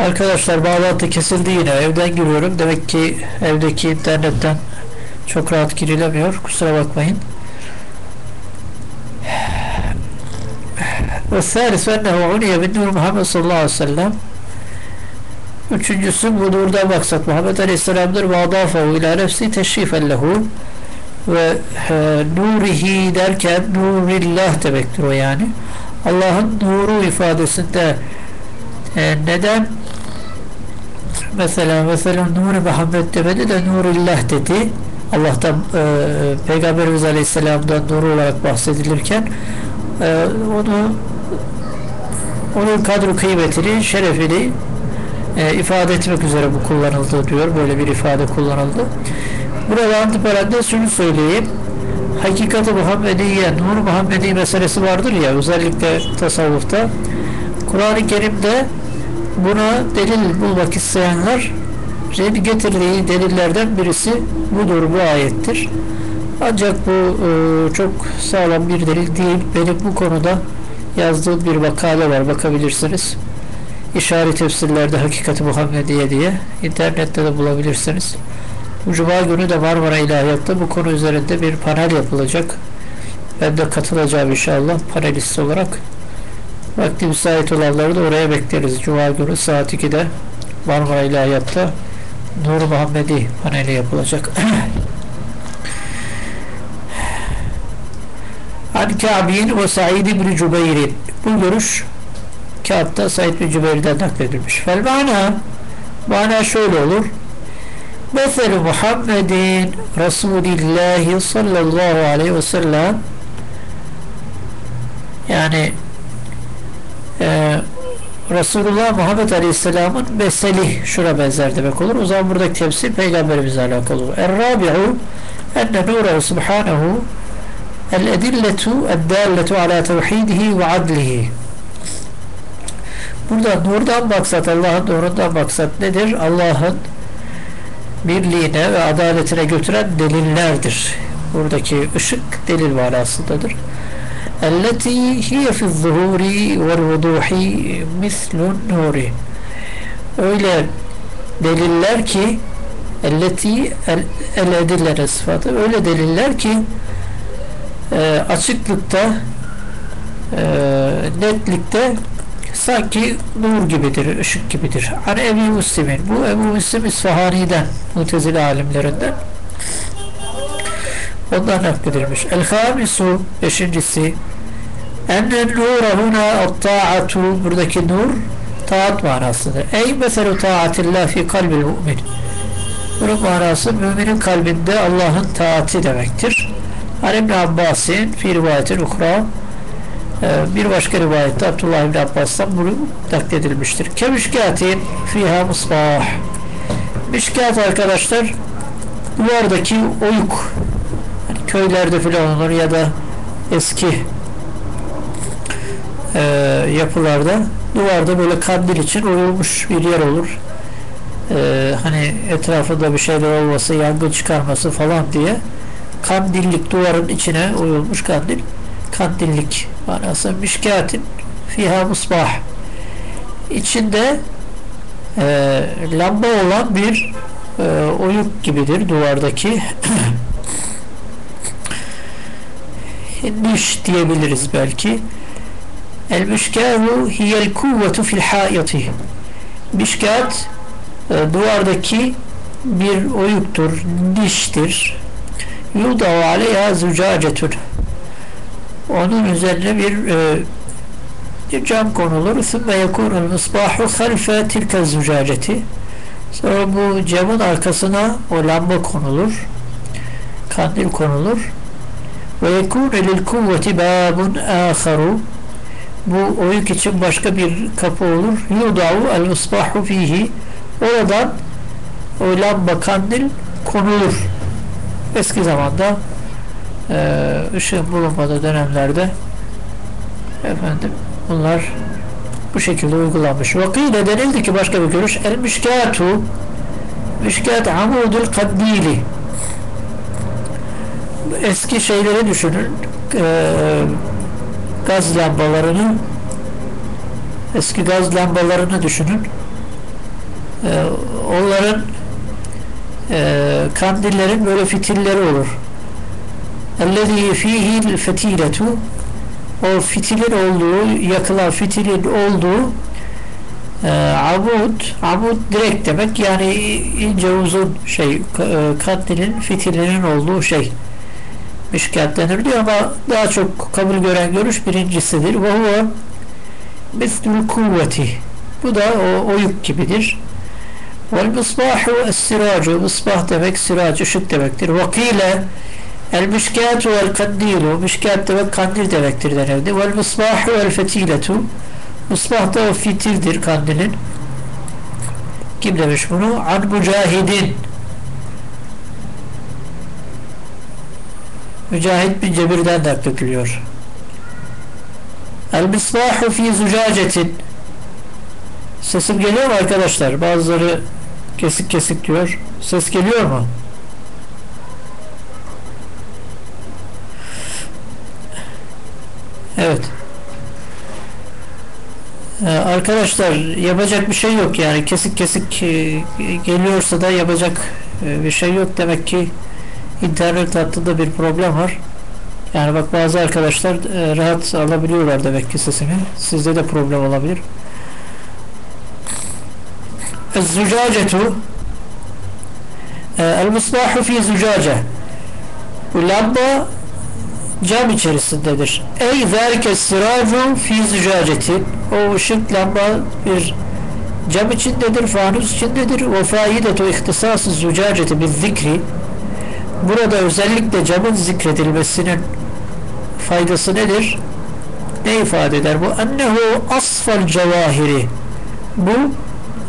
Arkadaşlar bağlantı kesildi yine. Evden giriyorum. Demek ki evdeki internetten çok rahat girilemiyor. Kusura bakmayın. Ve thalith ennehu uniye bin nur Muhammed sallallahu aleyhi ve sellem Üçüncüsü bu nurdan maksat Muhammed Aleyhisselam'dır ve adafahu ila nefsi teşrifen lehu ve e, nurihi derken nurillah demektir o yani. Allah'ın nuru ifadesinde e, neden mesela mesela Nuri Muhammed demedi de Nurillah dedi. Allah'tan e, Peygamberimiz Aleyhisselam'dan nuru olarak bahsedilirken e, onu onun kadro kıymetini, şerefini e, ifade etmek üzere bu kullanıldı diyor. Böyle bir ifade kullanıldı. Burada antiparantez şunu söyleyeyim. Hakikati Muhammediye, Nur Muhammedi meselesi vardır ya özellikle tasavvufta. Kur'an-ı Kerim'de buna delil bulmak isteyenler getirdiği delillerden birisi budur, bu ayettir. Ancak bu e, çok sağlam bir delil değil. Benim bu konuda yazdığım bir makale var. Bakabilirsiniz. İşaret tefsirlerde Hakikati Muhammediye diye internette de bulabilirsiniz. Bu Cuma günü de Marmara İlahiyat'ta bu konu üzerinde bir panel yapılacak. Ben de katılacağım inşallah panelist olarak. Vakti müsait olanları da oraya bekleriz. Cuma günü saat 2'de Marmara İlahiyat'ta Nur Muhammedi paneli yapılacak. An Ka'bin ve Said ibn Cübeyr'in bu görüş Kağıtta Said bin Cübeyr'den nakledilmiş. Fel mana mana şöyle olur. Mesel Muhammedin Resulillahi sallallahu aleyhi ve sellem yani e, Resulullah Muhammed Aleyhisselam'ın meseli şuna benzer demek olur. O zaman buradaki temsil peygamberimizle alakalı olur. Er-rabi'u enne nurehu subhanahu el-edilletu ed-dâlletu ala tevhidihi ve adlihi Burada nurdan maksat, Allah'ın nurundan maksat nedir? Allah'ın birliğine ve adaletine götüren delillerdir. Buradaki ışık delil manasındadır. اَلَّتِي هِيَ فِي الظُّهُورِ وَالْوُضُوحِ مِثْلُ النُّورِ Öyle deliller ki elleti el edillere sıfatı öyle deliller ki e, açıklıkta e, netlikte sanki nur gibidir, ışık gibidir. Hani Ebu Müslim'in, bu Ebu Müslim İsfahani'den, mutezile alimlerinden ondan nakledilmiş. El-Hamisu, beşincisi enne nura huna ta'atu buradaki nur taat manasıdır. Ey meselu taatillah fi kalbil mu'min bunun manası müminin kalbinde Allah'ın taati demektir. İbn Abbas'in fi rivayetin ukra ee, bir başka rivayette Abdullah İbni Abbas'tan bunu nakledilmiştir. Kemişkatin fiha musbah Mişkat arkadaşlar duvardaki oyuk köylerde filan olur ya da eski e, yapılarda. Duvarda böyle kandil için oyulmuş bir yer olur. E, hani etrafında bir şeyler olması, yangın çıkarması falan diye kandillik duvarın içine oyulmuş kandil. Kandillik manası mişkatin fiha musbah. İçinde e, lamba olan bir e, oyuk gibidir duvardaki düş diyebiliriz belki. El müşkâhu hiyel kuvvetu fil hayati. Müşkât e, duvardaki bir oyuktur, diştir. Yudav aleyha zücacetür. Onun üzerine bir e, cam konulur. Sümme yekunul misbahu halfe tilke zücaceti. Sonra bu camın arkasına o lamba konulur. Kandil konulur. Ve yekûne lil kuvveti bâbun âkharu Bu oyuk için başka bir kapı olur. Yudâhu el misbahu fihi Oradan o lamba kandil konulur. Eski zamanda e, ışığın bulunmadığı dönemlerde efendim bunlar bu şekilde uygulanmış. Vakile denildi ki başka bir görüş el müşkatu müşkat amudul kaddili eski şeyleri düşünün e, gaz lambalarını eski gaz lambalarını düşünün e, onların e, kandillerin böyle fitilleri olur. اَلَّذ۪ي ف۪يهِ الْفَت۪يلَةُ O fitilin olduğu, yakılan fitilin olduğu e, abud, abud direkt demek yani ince uzun şey e, kandilin fitilinin olduğu şey mişkat denir diyor ama daha çok kabul gören görüş birincisidir. Ve huve mislul kuvveti bu da o, o gibidir. Vel misbahu es-siracu misbah demek sirac ışık demektir. Vakile el mişkatu vel kandilu mişkat demek kandil demektir denildi. Vel misbahu vel fetiletu misbah da o fitildir kandilin. Kim demiş bunu? An mücahidin Mücahit bin Cebir'den naklediliyor. El misbahu fi zucacetin Sesim geliyor mu arkadaşlar? Bazıları kesik kesik diyor. Ses geliyor mu? Evet. Ee, arkadaşlar yapacak bir şey yok yani kesik kesik e, geliyorsa da yapacak e, bir şey yok demek ki internet hattında bir problem var. Yani bak bazı arkadaşlar e, rahat alabiliyorlar demek ki sesini. Sizde de problem olabilir. Zucacetu El muslahu fi zucace Lamba cam içerisindedir. Ey zerke siracu fi zucaceti O ışık lamba bir cam içindedir, fanus içindedir. Ve faidetu ihtisası zucaceti bir zikri burada özellikle camın zikredilmesinin faydası nedir? Ne ifade eder bu? Ennehu asfal cevahiri bu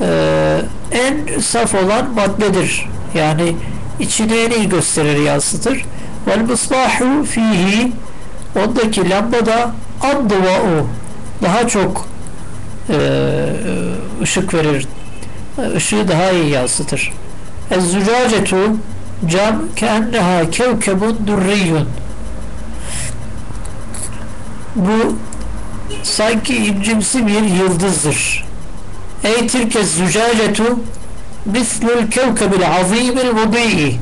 e, en saf olan maddedir. Yani içini en iyi gösterir, yansıtır. Vel misbahu fihi ondaki lambada adduva'u daha çok e, ışık verir. Işığı daha iyi yansıtır. Ez-zücacetu cam keenneha kevkebun durriyun bu sanki incimsi bir yıldızdır. Ey tilke zücacetu mislul kevkebil azimil mudi'i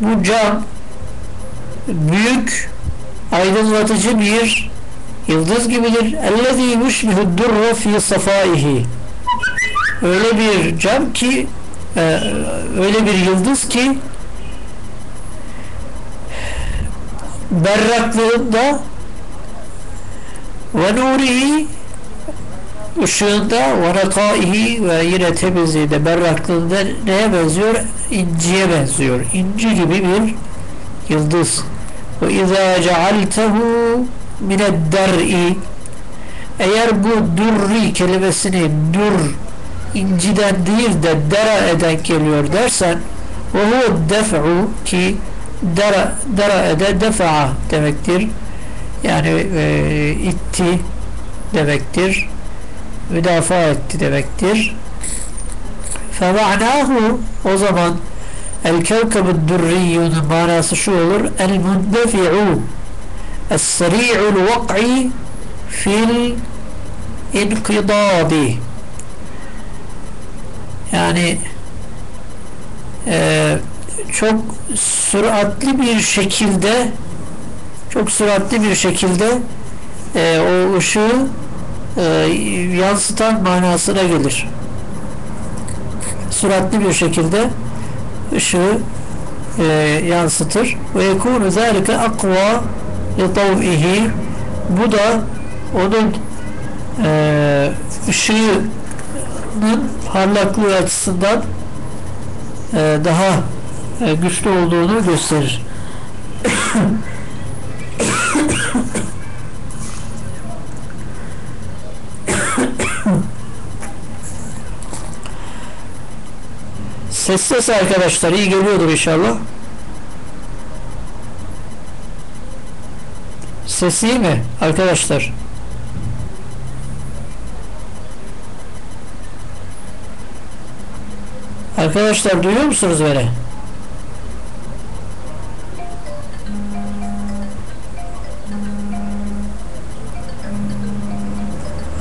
bu cam büyük aydınlatıcı bir yıldız gibidir. Ellezî yuşbihu durra fi safaihi öyle bir cam ki e, öyle bir yıldız ki berraklığında ve nurihi ışığında ve rakaihi ve yine temizliğinde berraklığında neye benziyor? İnciye benziyor. İnci gibi bir yıldız. Ve izâ cealtehu minedder'i eğer bu durri kelimesini dur inciden değil de dera eden geliyor dersen ve def'u ki dera, dera ede defa'a demektir. Yani e, itti demektir müdafaa etti demektir. فَمَعْنَاهُ o zaman el kevkebü durriyyunun manası şu olur el mundefi'u es-seri'ul vak'i fil inkidadi yani e, çok süratli bir şekilde çok süratli bir şekilde e, o ışığı e, yansıtan manasına gelir. Süratli bir şekilde ışığı e, yansıtır. Ve yekûnü zâlike akva li bu da onun e, ışığının parlaklığı açısından e, daha e, güçlü olduğunu gösterir. Ses ses arkadaşlar iyi geliyordur inşallah. Ses iyi mi arkadaşlar? Arkadaşlar duyuyor musunuz beni?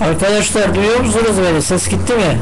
Arkadaşlar duyuyor musunuz beni? Ses gitti mi?